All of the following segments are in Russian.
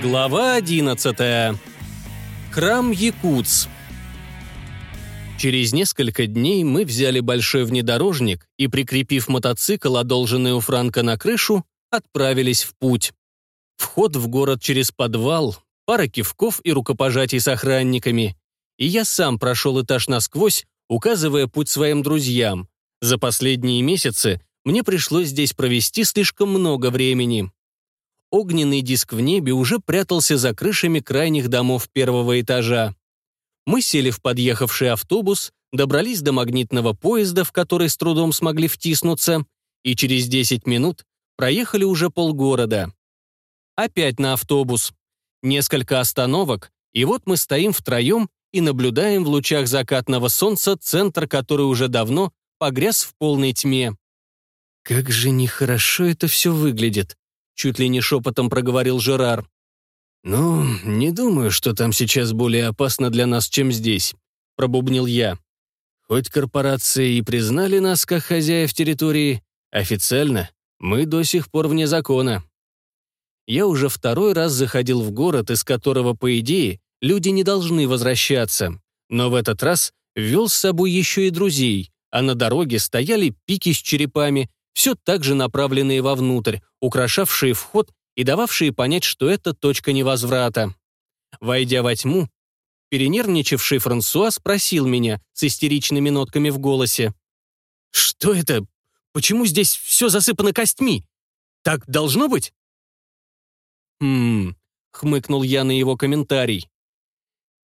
Глава 11. Храм Якутс. Через несколько дней мы взяли большой внедорожник и, прикрепив мотоцикл, одолженный у Франка на крышу, отправились в путь. Вход в город через подвал, пара кивков и рукопожатий с охранниками. И я сам прошел этаж насквозь, указывая путь своим друзьям. За последние месяцы мне пришлось здесь провести слишком много времени огненный диск в небе уже прятался за крышами крайних домов первого этажа. Мы сели в подъехавший автобус, добрались до магнитного поезда, в который с трудом смогли втиснуться, и через 10 минут проехали уже полгорода. Опять на автобус. Несколько остановок, и вот мы стоим втроем и наблюдаем в лучах закатного солнца центр, который уже давно погряз в полной тьме. Как же нехорошо это все выглядит чуть ли не шепотом проговорил Жерар. «Ну, не думаю, что там сейчас более опасно для нас, чем здесь», — пробубнил я. «Хоть корпорации и признали нас как хозяев территории, официально мы до сих пор вне закона». Я уже второй раз заходил в город, из которого, по идее, люди не должны возвращаться, но в этот раз ввел с собой еще и друзей, а на дороге стояли пики с черепами, все так же направленные вовнутрь, украшавшие вход и дававшие понять, что это точка невозврата. Войдя во тьму, перенервничавший Франсуа спросил меня с истеричными нотками в голосе. «Что это? Почему здесь все засыпано костьми? Так должно быть?» «Хм...» — хмыкнул я на его комментарий.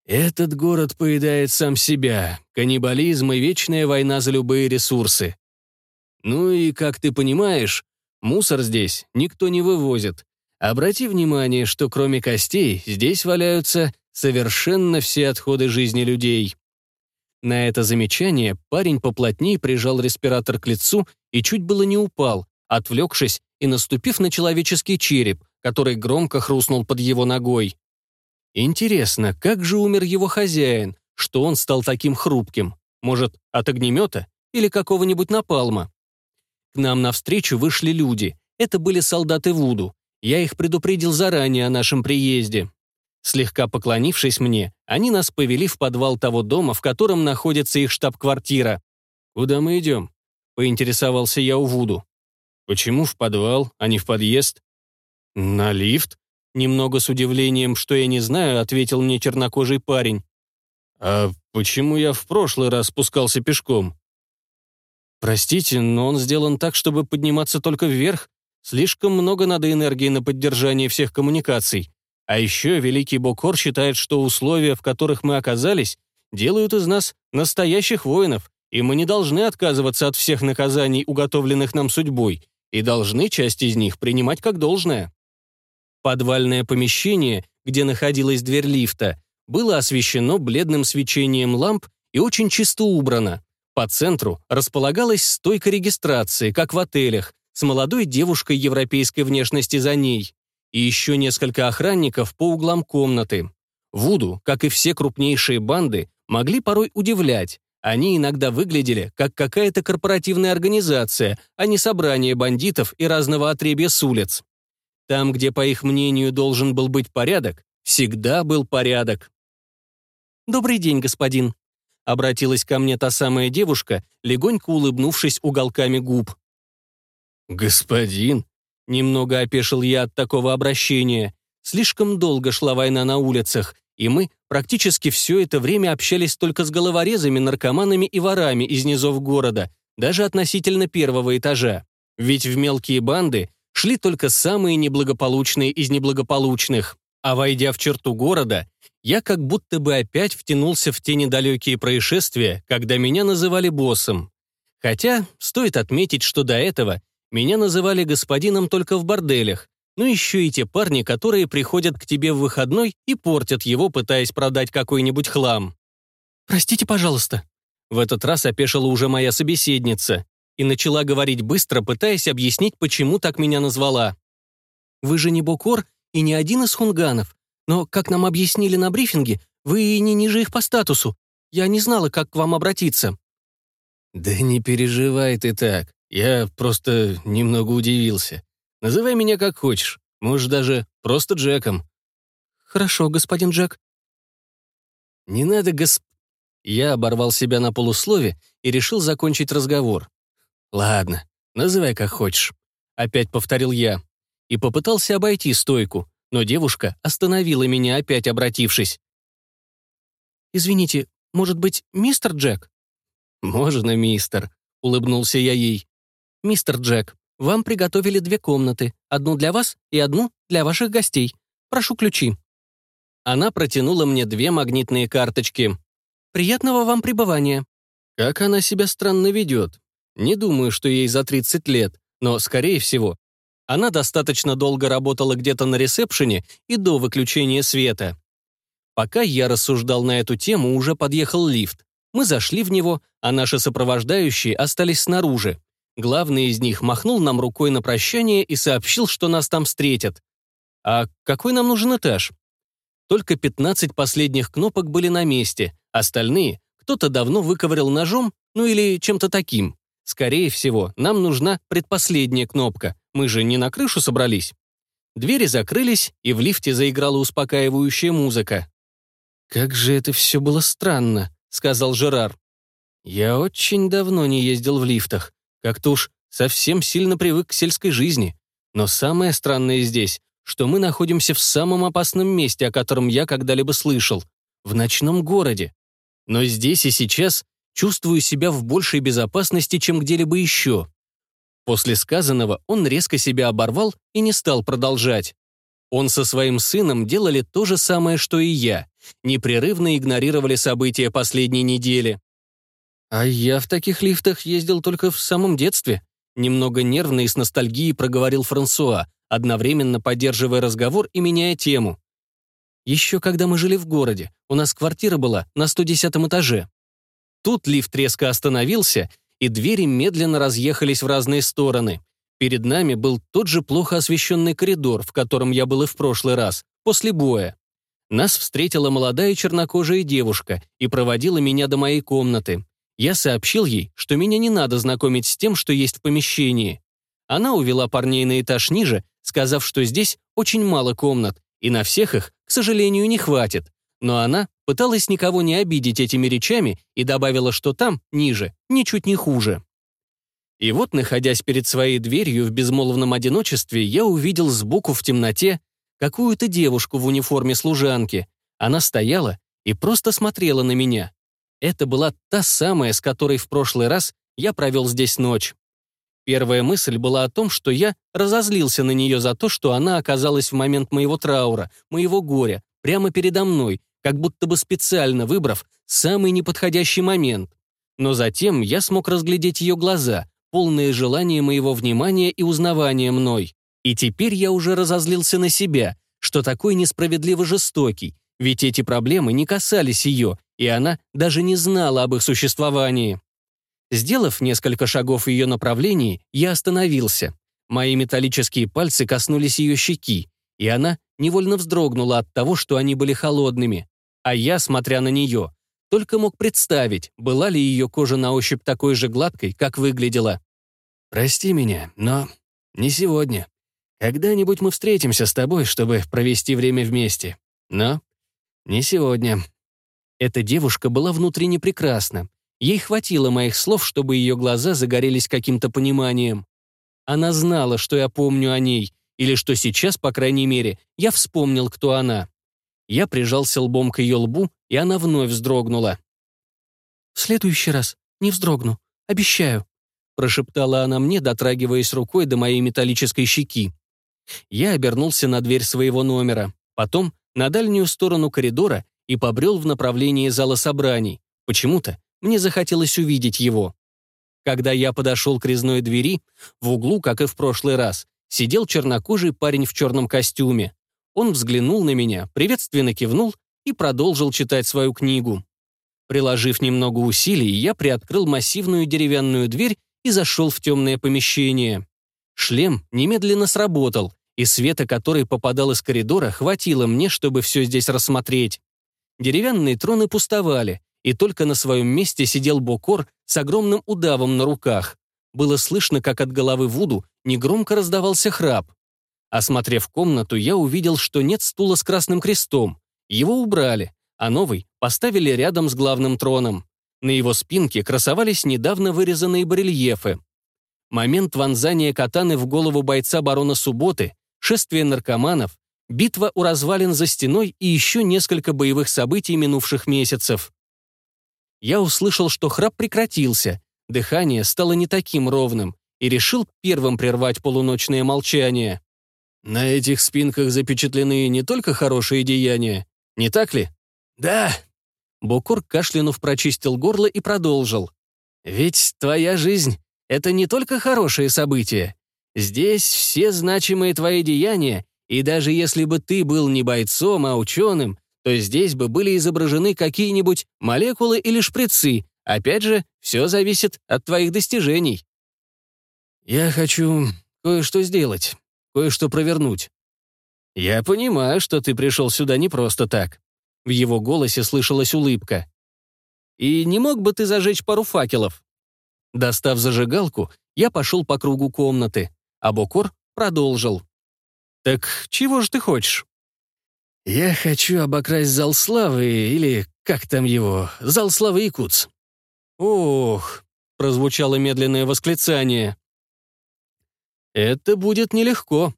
«Этот город поедает сам себя. Каннибализм и вечная война за любые ресурсы. Ну и, как ты понимаешь, мусор здесь никто не вывозит. Обрати внимание, что кроме костей здесь валяются совершенно все отходы жизни людей. На это замечание парень поплотнее прижал респиратор к лицу и чуть было не упал, отвлекшись и наступив на человеческий череп, который громко хрустнул под его ногой. Интересно, как же умер его хозяин, что он стал таким хрупким? Может, от огнемета или какого-нибудь напалма? Нам навстречу вышли люди. Это были солдаты Вуду. Я их предупредил заранее о нашем приезде. Слегка поклонившись мне, они нас повели в подвал того дома, в котором находится их штаб-квартира. «Куда мы идем?» — поинтересовался я у Вуду. «Почему в подвал, а не в подъезд?» «На лифт?» Немного с удивлением, что я не знаю, ответил мне чернокожий парень. «А почему я в прошлый раз спускался пешком?» Простите, но он сделан так, чтобы подниматься только вверх. Слишком много надо энергии на поддержание всех коммуникаций. А еще Великий Бокор считает, что условия, в которых мы оказались, делают из нас настоящих воинов, и мы не должны отказываться от всех наказаний, уготовленных нам судьбой, и должны часть из них принимать как должное. Подвальное помещение, где находилась дверь лифта, было освещено бледным свечением ламп и очень чисто убрано. По центру располагалась стойка регистрации, как в отелях, с молодой девушкой европейской внешности за ней, и еще несколько охранников по углам комнаты. Вуду, как и все крупнейшие банды, могли порой удивлять. Они иногда выглядели как какая-то корпоративная организация, а не собрание бандитов и разного отребья с улиц. Там, где, по их мнению, должен был быть порядок, всегда был порядок. «Добрый день, господин», Обратилась ко мне та самая девушка, легонько улыбнувшись уголками губ. «Господин?» Немного опешил я от такого обращения. Слишком долго шла война на улицах, и мы практически все это время общались только с головорезами, наркоманами и ворами из низов города, даже относительно первого этажа. Ведь в мелкие банды шли только самые неблагополучные из неблагополучных. А войдя в черту города, я как будто бы опять втянулся в те недалекие происшествия, когда меня называли боссом. Хотя, стоит отметить, что до этого меня называли господином только в борделях, ну еще и те парни, которые приходят к тебе в выходной и портят его, пытаясь продать какой-нибудь хлам. «Простите, пожалуйста». В этот раз опешила уже моя собеседница и начала говорить быстро, пытаясь объяснить, почему так меня назвала. «Вы же не Бокор и не один из хунганов. Но, как нам объяснили на брифинге, вы не ниже их по статусу. Я не знала, как к вам обратиться». «Да не переживай ты так. Я просто немного удивился. Называй меня как хочешь. Можешь даже просто Джеком. «Хорошо, господин Джек». «Не надо, госп...» Я оборвал себя на полуслове и решил закончить разговор. «Ладно, называй как хочешь», — опять повторил я. И попытался обойти стойку, но девушка остановила меня, опять обратившись. «Извините, может быть, мистер Джек?» «Можно, мистер», — улыбнулся я ей. «Мистер Джек, вам приготовили две комнаты, одну для вас и одну для ваших гостей. Прошу ключи». Она протянула мне две магнитные карточки. «Приятного вам пребывания». Как она себя странно ведет. Не думаю, что ей за 30 лет, но, скорее всего, она достаточно долго работала где-то на ресепшене и до выключения света. Пока я рассуждал на эту тему, уже подъехал лифт. Мы зашли в него, а наши сопровождающие остались снаружи. Главный из них махнул нам рукой на прощание и сообщил, что нас там встретят. А какой нам нужен этаж? Только 15 последних кнопок были на месте, остальные кто-то давно выковырял ножом, ну или чем-то таким. Скорее всего, нам нужна предпоследняя кнопка, мы же не на крышу собрались. Двери закрылись, и в лифте заиграла успокаивающая музыка. «Как же это все было странно», — сказал Жерар. «Я очень давно не ездил в лифтах. Как-то уж совсем сильно привык к сельской жизни. Но самое странное здесь, что мы находимся в самом опасном месте, о котором я когда-либо слышал — в ночном городе. Но здесь и сейчас чувствую себя в большей безопасности, чем где-либо еще. После сказанного он резко себя оборвал и не стал продолжать. Он со своим сыном делали то же самое, что и я, непрерывно игнорировали события последней недели. А я в таких лифтах ездил только в самом детстве. Немного нервно и с ностальгией проговорил Франсуа, одновременно поддерживая разговор и меняя тему. Еще когда мы жили в городе, у нас квартира была на 110 этаже. Тут лифт резко остановился, и двери медленно разъехались в разные стороны. Перед нами был тот же плохо освещенный коридор, в котором я был и в прошлый раз, после боя. Нас встретила молодая чернокожая девушка и проводила меня до моей комнаты. Я сообщил ей, что меня не надо знакомить с тем, что есть в помещении. Она увела парней на этаж ниже, сказав, что здесь очень мало комнат, и на всех их, к сожалению, не хватит. Но она пыталась никого не обидеть этими речами и добавила, что там, ниже, ничуть не хуже. И вот, находясь перед своей дверью в безмолвном одиночестве, я увидел сбоку в темноте какую-то девушку в униформе служанки. Она стояла и просто смотрела на меня. Это была та самая, с которой в прошлый раз я провел здесь ночь. Первая мысль была о том, что я разозлился на нее за то, что она оказалась в момент моего траура, моего горя, прямо передо мной, как будто бы специально выбрав самый неподходящий момент. Но затем я смог разглядеть ее глаза, полные желания моего внимания и узнавания мной. И теперь я уже разозлился на себя, что такой несправедливо жестокий, ведь эти проблемы не касались ее, и она даже не знала об их существовании. Сделав несколько шагов в ее направлении, я остановился. Мои металлические пальцы коснулись ее щеки, и она невольно вздрогнула от того, что они были холодными. А я, смотря на нее, только мог представить, была ли ее кожа на ощупь такой же гладкой, как выглядела. «Прости меня, но не сегодня. Когда-нибудь мы встретимся с тобой, чтобы провести время вместе. Но не сегодня». Эта девушка была внутренне прекрасна. Ей хватило моих слов, чтобы ее глаза загорелись каким-то пониманием. Она знала, что я помню о ней, или что сейчас, по крайней мере, я вспомнил, кто она. Я прижался лбом к ее лбу, и она вновь вздрогнула. «В следующий раз не вздрогну, обещаю», прошептала она мне, дотрагиваясь рукой до моей металлической щеки. Я обернулся на дверь своего номера, потом на дальнюю сторону коридора и побрел в направлении зала собраний. Почему-то мне захотелось увидеть его. Когда я подошел к резной двери, в углу, как и в прошлый раз, сидел чернокожий парень в черном костюме. Он взглянул на меня, приветственно кивнул и продолжил читать свою книгу. Приложив немного усилий, я приоткрыл массивную деревянную дверь и зашел в темное помещение. Шлем немедленно сработал, и света, который попадал из коридора, хватило мне, чтобы все здесь рассмотреть. Деревянные троны пустовали, и только на своем месте сидел Бокор с огромным удавом на руках. Было слышно, как от головы Вуду негромко раздавался храп. Осмотрев комнату, я увидел, что нет стула с красным крестом. Его убрали, а новый поставили рядом с главным троном. На его спинке красовались недавно вырезанные барельефы. Момент вонзания катаны в голову бойца барона Субботы, шествие наркоманов, битва у развалин за стеной и еще несколько боевых событий минувших месяцев. Я услышал, что храп прекратился, дыхание стало не таким ровным, и решил первым прервать полуночное молчание. На этих спинках запечатлены не только хорошие деяния, не так ли? Да. Бокур кашлянув прочистил горло и продолжил. Ведь твоя жизнь — это не только хорошие события. Здесь все значимые твои деяния, и даже если бы ты был не бойцом, а ученым, то здесь бы были изображены какие-нибудь молекулы или шприцы. Опять же, все зависит от твоих достижений. Я хочу кое-что сделать, кое-что провернуть. Я понимаю, что ты пришел сюда не просто так. В его голосе слышалась улыбка. И не мог бы ты зажечь пару факелов? Достав зажигалку, я пошел по кругу комнаты, а Бокор продолжил. «Так чего же ты хочешь?» «Я хочу обокрасть зал славы, или как там его, зал славы Якутс». «Ох», — прозвучало медленное восклицание. «Это будет нелегко.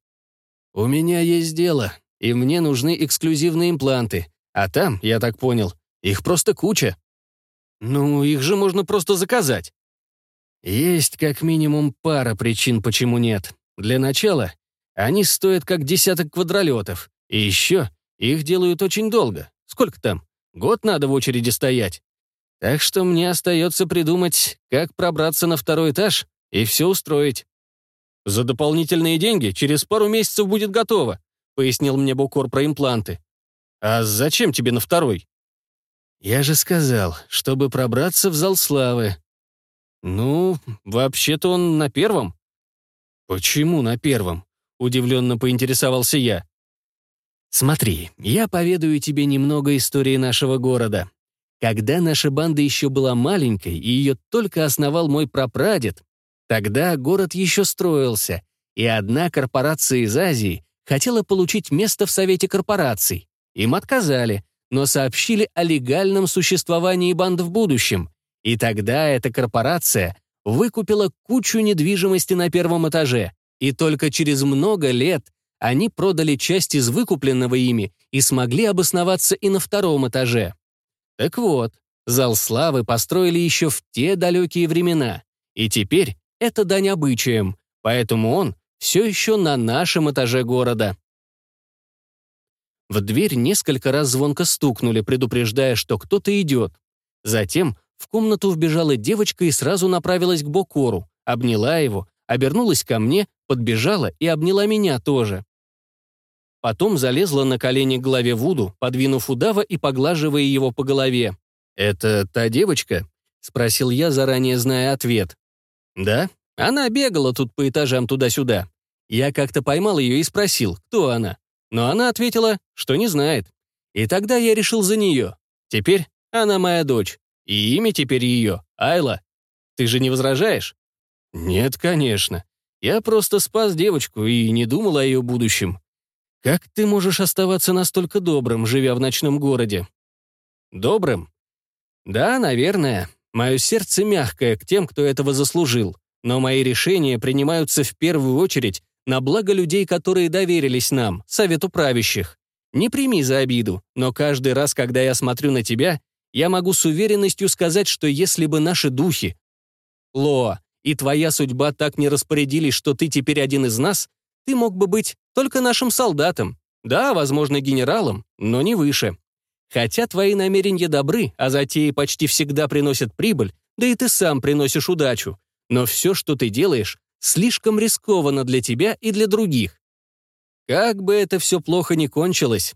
У меня есть дело, и мне нужны эксклюзивные импланты, а там, я так понял, их просто куча. Ну, их же можно просто заказать». Есть как минимум пара причин, почему нет. Для начала, они стоят как десяток квадролетов. И еще, их делают очень долго. Сколько там? Год надо в очереди стоять. Так что мне остается придумать, как пробраться на второй этаж и все устроить. «За дополнительные деньги через пару месяцев будет готово», пояснил мне Букор про импланты. «А зачем тебе на второй?» «Я же сказал, чтобы пробраться в зал славы». «Ну, вообще-то он на первом». «Почему на первом?» — удивленно поинтересовался я. «Смотри, я поведаю тебе немного истории нашего города. Когда наша банда еще была маленькой, и ее только основал мой прапрадед, тогда город еще строился, и одна корпорация из Азии хотела получить место в Совете корпораций. Им отказали, но сообщили о легальном существовании банд в будущем. И тогда эта корпорация выкупила кучу недвижимости на первом этаже, и только через много лет они продали часть из выкупленного ими и смогли обосноваться и на втором этаже. Так вот, зал славы построили еще в те далекие времена, и теперь это дань обычаям, поэтому он все еще на нашем этаже города. В дверь несколько раз звонко стукнули, предупреждая, что кто-то идет. Затем в комнату вбежала девочка и сразу направилась к Бокору, обняла его, обернулась ко мне, подбежала и обняла меня тоже. Потом залезла на колени к голове Вуду, подвинув удава и поглаживая его по голове. «Это та девочка?» — спросил я, заранее зная ответ. «Да, она бегала тут по этажам туда-сюда. Я как-то поймал ее и спросил, кто она. Но она ответила, что не знает. И тогда я решил за нее. Теперь она моя дочь. И имя теперь ее — Айла. Ты же не возражаешь? Нет, конечно. Я просто спас девочку и не думал о ее будущем. Как ты можешь оставаться настолько добрым, живя в ночном городе? Добрым? Да, наверное. Мое сердце мягкое к тем, кто этого заслужил. Но мои решения принимаются в первую очередь на благо людей, которые доверились нам, совету правящих. Не прими за обиду, но каждый раз, когда я смотрю на тебя, я могу с уверенностью сказать, что если бы наши духи, Лоа, и твоя судьба так не распорядились, что ты теперь один из нас, ты мог бы быть только нашим солдатом. Да, возможно, генералом, но не выше. Хотя твои намерения добры, а затеи почти всегда приносят прибыль, да и ты сам приносишь удачу. Но все, что ты делаешь, слишком рискованно для тебя и для других. Как бы это все плохо ни кончилось,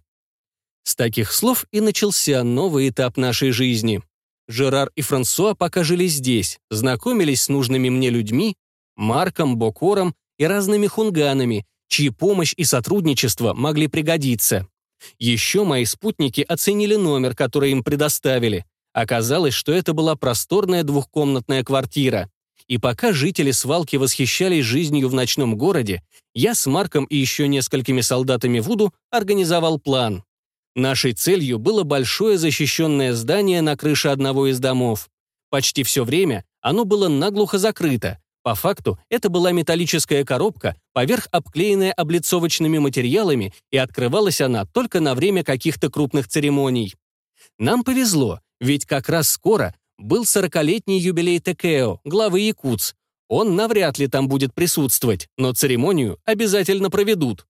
с таких слов и начался новый этап нашей жизни. Жерар и Франсуа пока жили здесь, знакомились с нужными мне людьми, Марком, Бокором и разными хунганами, чьи помощь и сотрудничество могли пригодиться. Еще мои спутники оценили номер, который им предоставили. Оказалось, что это была просторная двухкомнатная квартира. И пока жители свалки восхищались жизнью в ночном городе, я с Марком и еще несколькими солдатами Вуду организовал план. Нашей целью было большое защищенное здание на крыше одного из домов. Почти все время оно было наглухо закрыто. По факту, это была металлическая коробка, поверх обклеенная облицовочными материалами, и открывалась она только на время каких-то крупных церемоний. Нам повезло, ведь как раз скоро был сорокалетний юбилей Текео, главы Якутс. Он навряд ли там будет присутствовать, но церемонию обязательно проведут.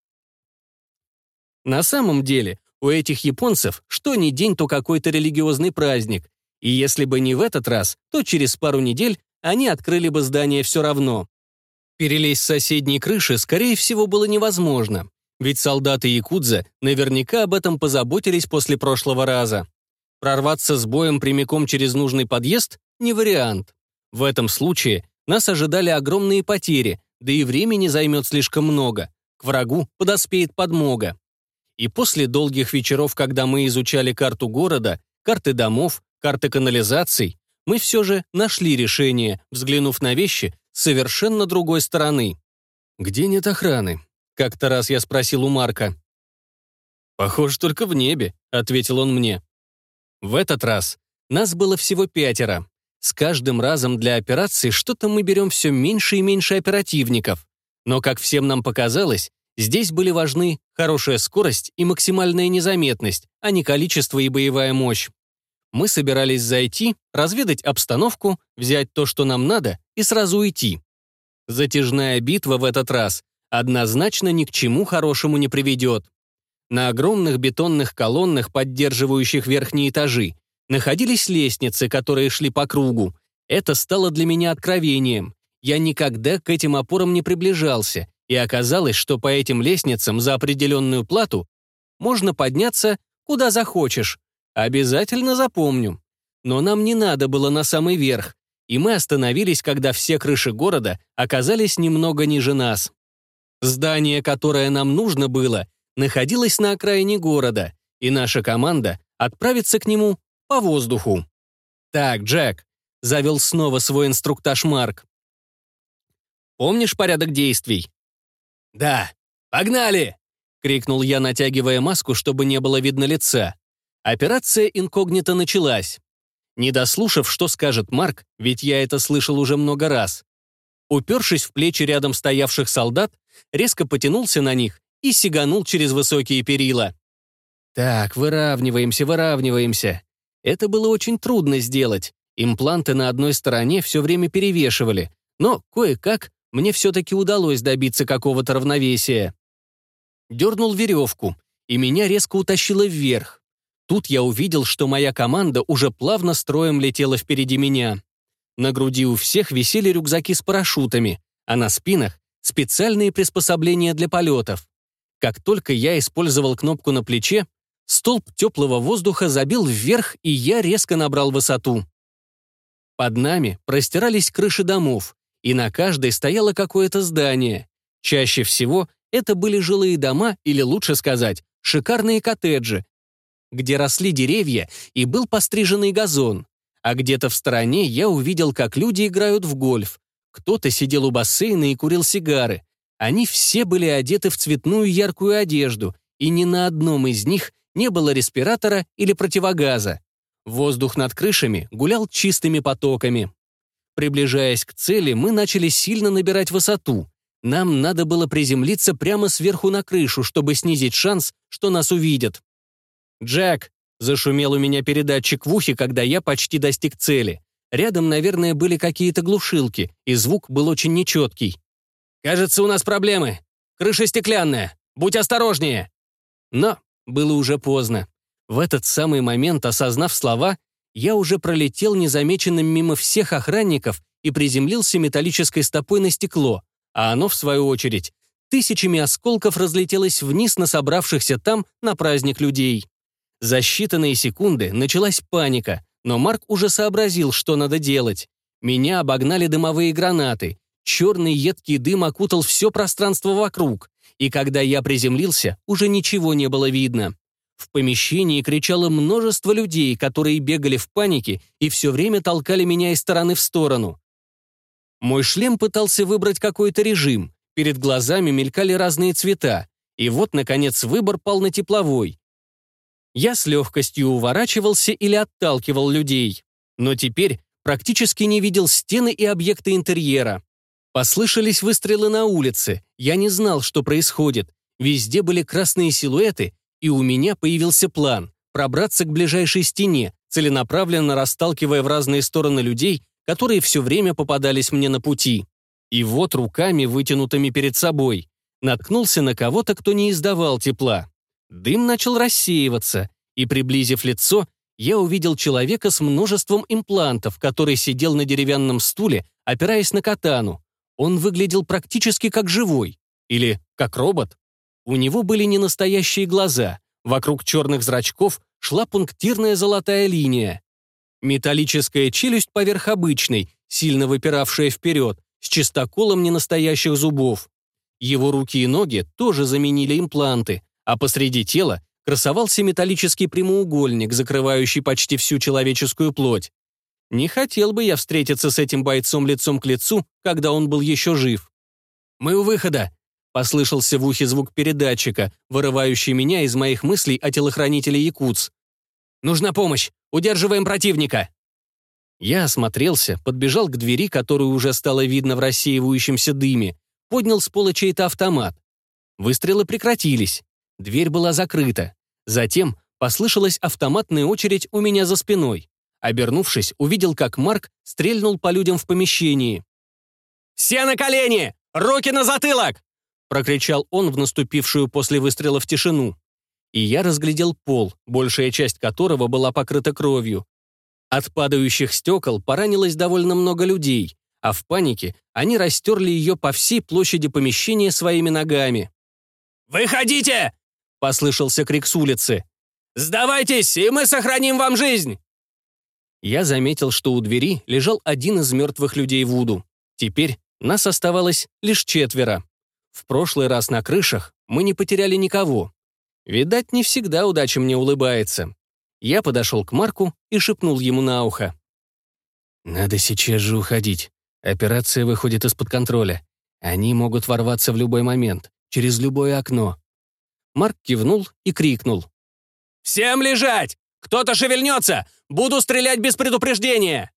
На самом деле, у этих японцев что ни день, то какой-то религиозный праздник. И если бы не в этот раз, то через пару недель они открыли бы здание все равно. Перелезть с соседней крыши, скорее всего, было невозможно, ведь солдаты Якудза наверняка об этом позаботились после прошлого раза. Прорваться с боем прямиком через нужный подъезд – не вариант. В этом случае нас ожидали огромные потери, да и времени займет слишком много. К врагу подоспеет подмога. И после долгих вечеров, когда мы изучали карту города, карты домов, карты канализаций, мы все же нашли решение, взглянув на вещи совершенно другой стороны. «Где нет охраны?» — как-то раз я спросил у Марка. «Похоже, только в небе», — ответил он мне. В этот раз нас было всего пятеро. С каждым разом для операции что-то мы берем все меньше и меньше оперативников. Но, как всем нам показалось, Здесь были важны хорошая скорость и максимальная незаметность, а не количество и боевая мощь. Мы собирались зайти, разведать обстановку, взять то, что нам надо, и сразу уйти. Затяжная битва в этот раз однозначно ни к чему хорошему не приведет. На огромных бетонных колоннах, поддерживающих верхние этажи, находились лестницы, которые шли по кругу. Это стало для меня откровением. Я никогда к этим опорам не приближался, и оказалось, что по этим лестницам за определенную плату можно подняться куда захочешь. Обязательно запомню. Но нам не надо было на самый верх, и мы остановились, когда все крыши города оказались немного ниже нас. Здание, которое нам нужно было, находилось на окраине города, и наша команда отправится к нему по воздуху. «Так, Джек», — завел снова свой инструктаж Марк. «Помнишь порядок действий? «Да, погнали!» — крикнул я, натягивая маску, чтобы не было видно лица. Операция инкогнито началась. Не дослушав, что скажет Марк, ведь я это слышал уже много раз. Упершись в плечи рядом стоявших солдат, резко потянулся на них и сиганул через высокие перила. Так, выравниваемся, выравниваемся. Это было очень трудно сделать. Импланты на одной стороне все время перевешивали, но кое-как мне все-таки удалось добиться какого-то равновесия. Дернул веревку, и меня резко утащило вверх. Тут я увидел, что моя команда уже плавно строем летела впереди меня. На груди у всех висели рюкзаки с парашютами, а на спинах — специальные приспособления для полетов. Как только я использовал кнопку на плече, столб теплого воздуха забил вверх, и я резко набрал высоту. Под нами простирались крыши домов, и на каждой стояло какое-то здание. Чаще всего это были жилые дома, или лучше сказать, шикарные коттеджи, где росли деревья и был постриженный газон. А где-то в стороне я увидел, как люди играют в гольф. Кто-то сидел у бассейна и курил сигары. Они все были одеты в цветную яркую одежду, и ни на одном из них не было респиратора или противогаза. Воздух над крышами гулял чистыми потоками. Приближаясь к цели, мы начали сильно набирать высоту. Нам надо было приземлиться прямо сверху на крышу, чтобы снизить шанс, что нас увидят. «Джек!» — зашумел у меня передатчик в ухе, когда я почти достиг цели. Рядом, наверное, были какие-то глушилки, и звук был очень нечеткий. «Кажется, у нас проблемы. Крыша стеклянная. Будь осторожнее!» Но было уже поздно. В этот самый момент, осознав слова, я уже пролетел незамеченным мимо всех охранников и приземлился металлической стопой на стекло, а оно, в свою очередь, тысячами осколков разлетелось вниз на собравшихся там на праздник людей. За считанные секунды началась паника, но Марк уже сообразил, что надо делать. Меня обогнали дымовые гранаты. Черный едкий дым окутал все пространство вокруг, и когда я приземлился, уже ничего не было видно. В помещении кричало множество людей, которые бегали в панике и все время толкали меня из стороны в сторону. Мой шлем пытался выбрать какой-то режим, перед глазами мелькали разные цвета, и вот, наконец, выбор пал на тепловой. Я с легкостью уворачивался или отталкивал людей, но теперь практически не видел стены и объекты интерьера. Послышались выстрелы на улице, я не знал, что происходит. Везде были красные силуэты, и у меня появился план — пробраться к ближайшей стене, целенаправленно расталкивая в разные стороны людей, которые все время попадались мне на пути. И вот руками, вытянутыми перед собой, наткнулся на кого-то, кто не издавал тепла. Дым начал рассеиваться, и, приблизив лицо, я увидел человека с множеством имплантов, который сидел на деревянном стуле, опираясь на катану. Он выглядел практически как живой. Или как робот. У него были не настоящие глаза. Вокруг черных зрачков шла пунктирная золотая линия. Металлическая челюсть поверх обычной, сильно выпиравшая вперед, с чистоколом ненастоящих зубов. Его руки и ноги тоже заменили импланты, а посреди тела красовался металлический прямоугольник, закрывающий почти всю человеческую плоть. Не хотел бы я встретиться с этим бойцом лицом к лицу, когда он был еще жив. «Мы у выхода», — послышался в ухе звук передатчика, вырывающий меня из моих мыслей о телохранителе Якутс. «Нужна помощь! Удерживаем противника!» Я осмотрелся, подбежал к двери, которую уже стало видно в рассеивающемся дыме, поднял с пола чей-то автомат. Выстрелы прекратились. Дверь была закрыта. Затем послышалась автоматная очередь у меня за спиной. Обернувшись, увидел, как Марк стрельнул по людям в помещении. «Все на колени! Руки на затылок!» прокричал он в наступившую после выстрела в тишину. И я разглядел пол, большая часть которого была покрыта кровью. От падающих стекол поранилось довольно много людей, а в панике они растерли ее по всей площади помещения своими ногами. «Выходите!» — послышался крик с улицы. «Сдавайтесь, и мы сохраним вам жизнь!» Я заметил, что у двери лежал один из мертвых людей Вуду. Теперь нас оставалось лишь четверо. В прошлый раз на крышах мы не потеряли никого. Видать, не всегда удача мне улыбается. Я подошел к Марку и шепнул ему на ухо. «Надо сейчас же уходить. Операция выходит из-под контроля. Они могут ворваться в любой момент, через любое окно». Марк кивнул и крикнул. «Всем лежать! Кто-то шевельнется! Буду стрелять без предупреждения!»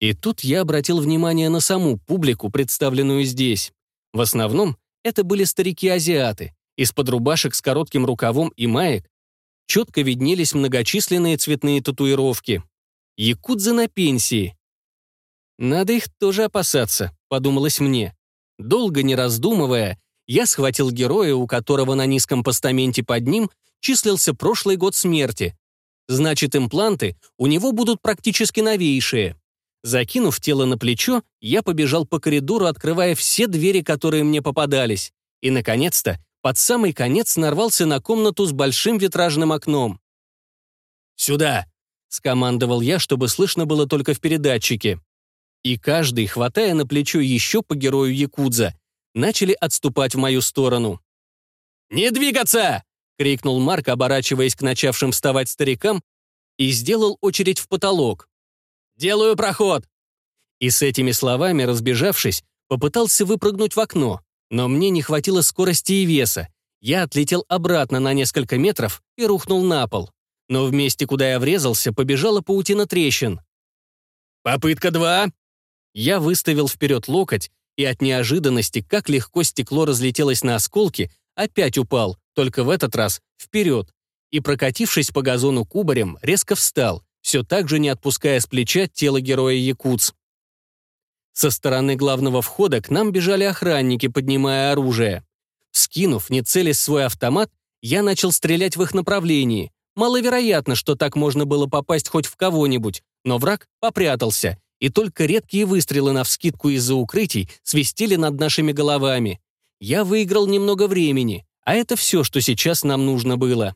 И тут я обратил внимание на саму публику, представленную здесь. В основном это были старики-азиаты. Из-под рубашек с коротким рукавом и маек четко виднелись многочисленные цветные татуировки. Якудзы на пенсии. «Надо их тоже опасаться», — подумалось мне. Долго не раздумывая, я схватил героя, у которого на низком постаменте под ним числился прошлый год смерти. Значит, импланты у него будут практически новейшие. Закинув тело на плечо, я побежал по коридору, открывая все двери, которые мне попадались. И, наконец-то, под самый конец нарвался на комнату с большим витражным окном. «Сюда!» — скомандовал я, чтобы слышно было только в передатчике. И каждый, хватая на плечо еще по герою Якудза, начали отступать в мою сторону. «Не двигаться!» — крикнул Марк, оборачиваясь к начавшим вставать старикам, и сделал очередь в потолок. «Делаю проход!» И с этими словами, разбежавшись, попытался выпрыгнуть в окно, но мне не хватило скорости и веса. Я отлетел обратно на несколько метров и рухнул на пол. Но в месте, куда я врезался, побежала паутина трещин. «Попытка два!» Я выставил вперед локоть, и от неожиданности, как легко стекло разлетелось на осколки, опять упал, только в этот раз вперед, и, прокатившись по газону кубарем, резко встал, все так же не отпуская с плеча тело героя Якутс. Со стороны главного входа к нам бежали охранники, поднимая оружие. Скинув, не целясь свой автомат, я начал стрелять в их направлении. Маловероятно, что так можно было попасть хоть в кого-нибудь, но враг попрятался, и только редкие выстрелы навскидку из-за укрытий свистели над нашими головами. Я выиграл немного времени, а это все, что сейчас нам нужно было.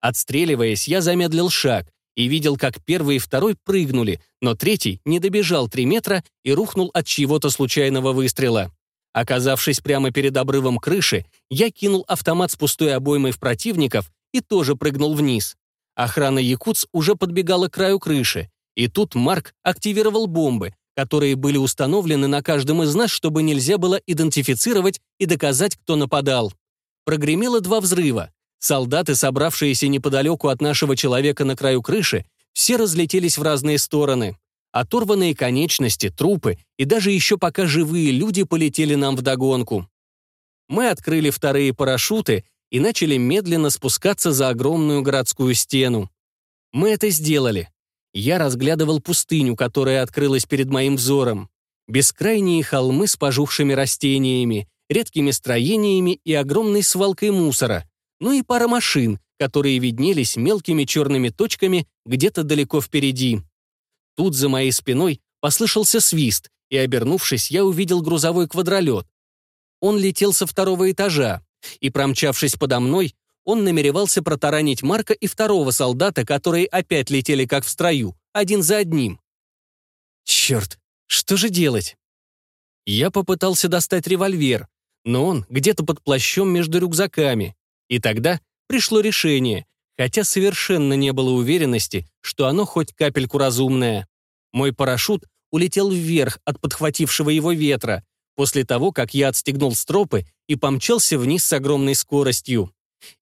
Отстреливаясь, я замедлил шаг и видел, как первый и второй прыгнули, но третий не добежал три метра и рухнул от чьего-то случайного выстрела. Оказавшись прямо перед обрывом крыши, я кинул автомат с пустой обоймой в противников и тоже прыгнул вниз. Охрана Якутс уже подбегала к краю крыши, и тут Марк активировал бомбы, которые были установлены на каждом из нас, чтобы нельзя было идентифицировать и доказать, кто нападал. Прогремело два взрыва. Солдаты, собравшиеся неподалеку от нашего человека на краю крыши, все разлетелись в разные стороны. Оторванные конечности, трупы и даже еще пока живые люди полетели нам вдогонку. Мы открыли вторые парашюты и начали медленно спускаться за огромную городскую стену. Мы это сделали. Я разглядывал пустыню, которая открылась перед моим взором. Бескрайние холмы с пожухшими растениями, редкими строениями и огромной свалкой мусора, ну и пара машин, которые виднелись мелкими черными точками где-то далеко впереди. Тут за моей спиной послышался свист, и, обернувшись, я увидел грузовой квадролет. Он летел со второго этажа, и, промчавшись подо мной, он намеревался протаранить Марка и второго солдата, которые опять летели как в строю, один за одним. Черт, что же делать? Я попытался достать револьвер, но он где-то под плащом между рюкзаками. И тогда пришло решение, хотя совершенно не было уверенности, что оно хоть капельку разумное. Мой парашют улетел вверх от подхватившего его ветра, после того, как я отстегнул стропы и помчался вниз с огромной скоростью.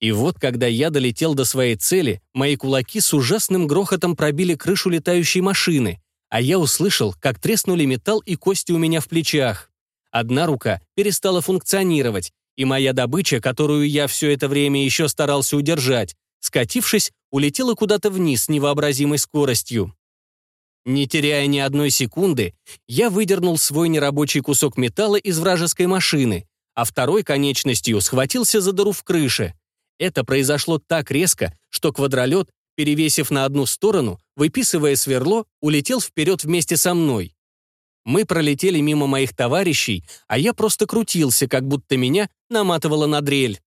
И вот, когда я долетел до своей цели, мои кулаки с ужасным грохотом пробили крышу летающей машины, а я услышал, как треснули металл и кости у меня в плечах. Одна рука перестала функционировать, и моя добыча, которую я все это время еще старался удержать, скатившись, улетела куда-то вниз с невообразимой скоростью. Не теряя ни одной секунды, я выдернул свой нерабочий кусок металла из вражеской машины, а второй конечностью схватился за дыру в крыше. Это произошло так резко, что квадролет, перевесив на одну сторону, выписывая сверло, улетел вперед вместе со мной. Мы пролетели мимо моих товарищей, а я просто крутился, как будто меня наматывало на дрель.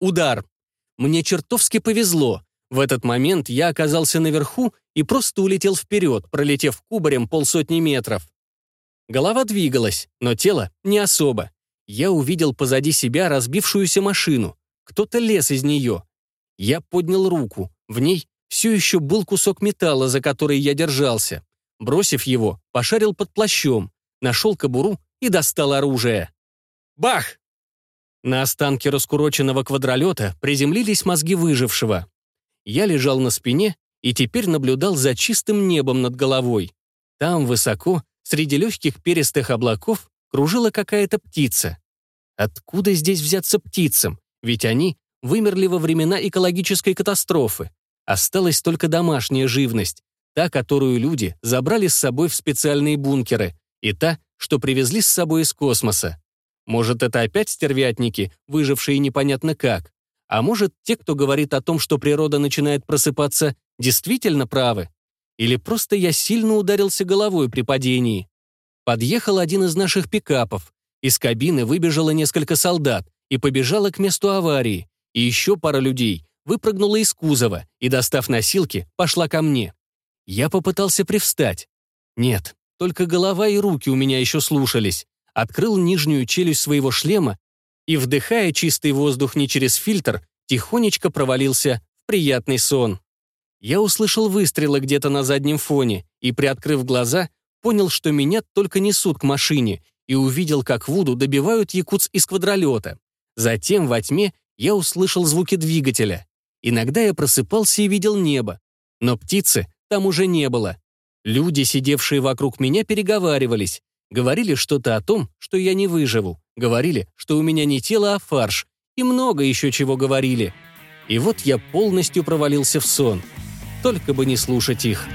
Удар. Мне чертовски повезло. В этот момент я оказался наверху и просто улетел вперед, пролетев кубарем полсотни метров. Голова двигалась, но тело не особо. Я увидел позади себя разбившуюся машину. Кто-то лез из нее. Я поднял руку. В ней все еще был кусок металла, за который я держался. Бросив его, пошарил под плащом, нашел кобуру и достал оружие. Бах! На останке раскуроченного квадролета приземлились мозги выжившего. Я лежал на спине и теперь наблюдал за чистым небом над головой. Там, высоко, среди легких перистых облаков, кружила какая-то птица. Откуда здесь взяться птицам? Ведь они вымерли во времена экологической катастрофы. Осталась только домашняя живность, та, которую люди забрали с собой в специальные бункеры, и та, что привезли с собой из космоса. Может, это опять стервятники, выжившие непонятно как. А может, те, кто говорит о том, что природа начинает просыпаться, действительно правы? Или просто я сильно ударился головой при падении? Подъехал один из наших пикапов. Из кабины выбежало несколько солдат и побежало к месту аварии. И еще пара людей выпрыгнула из кузова и, достав носилки, пошла ко мне. Я попытался привстать. Нет, только голова и руки у меня еще слушались. Открыл нижнюю челюсть своего шлема и, вдыхая чистый воздух не через фильтр, тихонечко провалился в приятный сон. Я услышал выстрелы где-то на заднем фоне и, приоткрыв глаза, понял, что меня только несут к машине, и увидел, как Вуду добивают якутс из квадролета. Затем во тьме я услышал звуки двигателя. Иногда я просыпался и видел небо, но птицы там уже не было. Люди, сидевшие вокруг меня, переговаривались. Говорили что-то о том, что я не выживу. Говорили, что у меня не тело, а фарш. И много еще чего говорили. И вот я полностью провалился в сон. Только бы не слушать их.